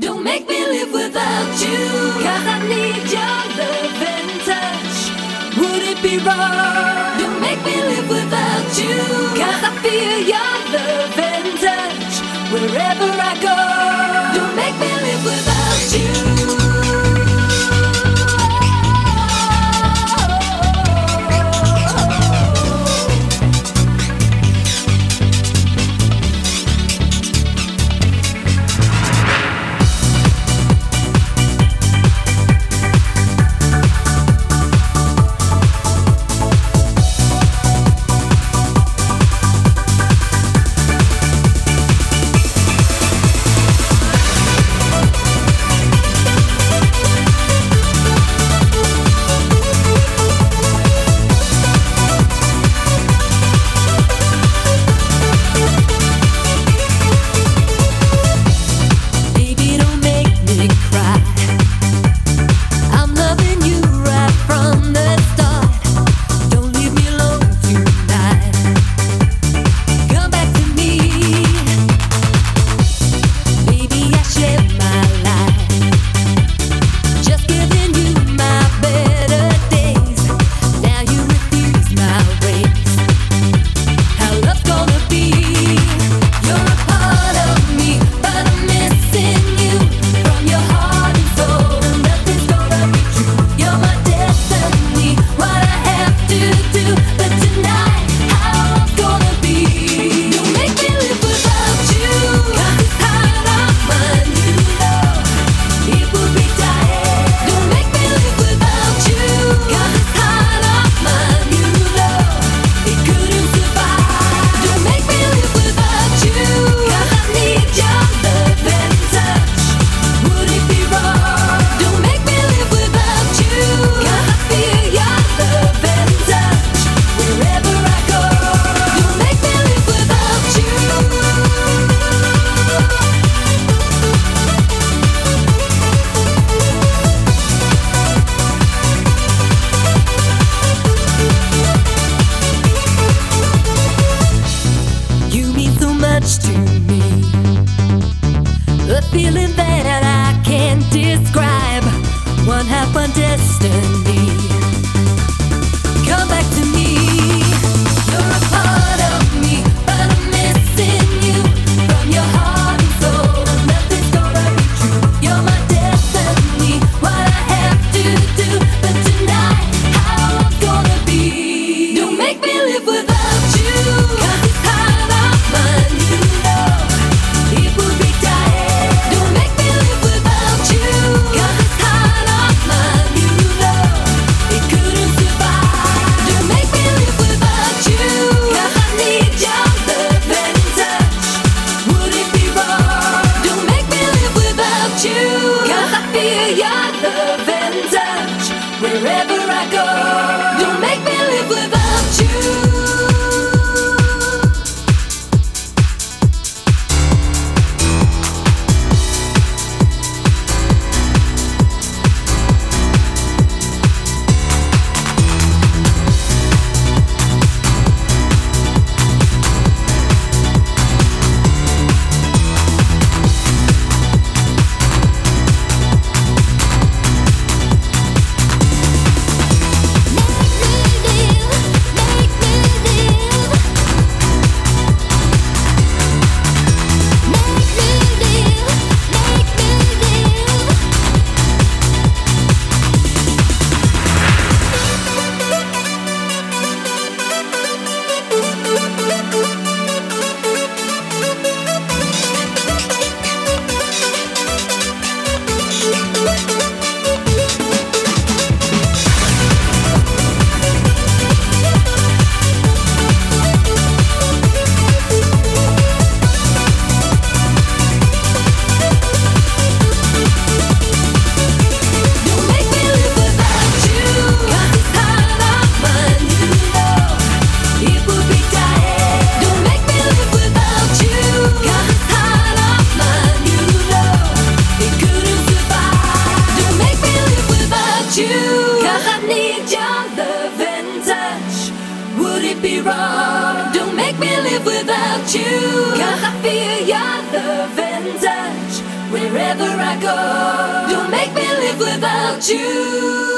Don't make me live without you, cause I need your love and touch. Would it be wrong? Don't make me live without you, to me. The feeling Cause I need your love and touch. Would it be wrong? Don't make me live without you. Cause I feel your love and touch wherever I go. Don't make me live without you.